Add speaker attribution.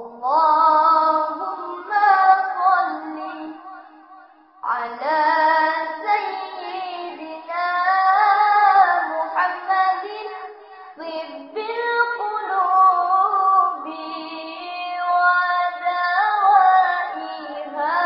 Speaker 1: اللهم صل على سيدنا محمد طب القلوب ودوائها.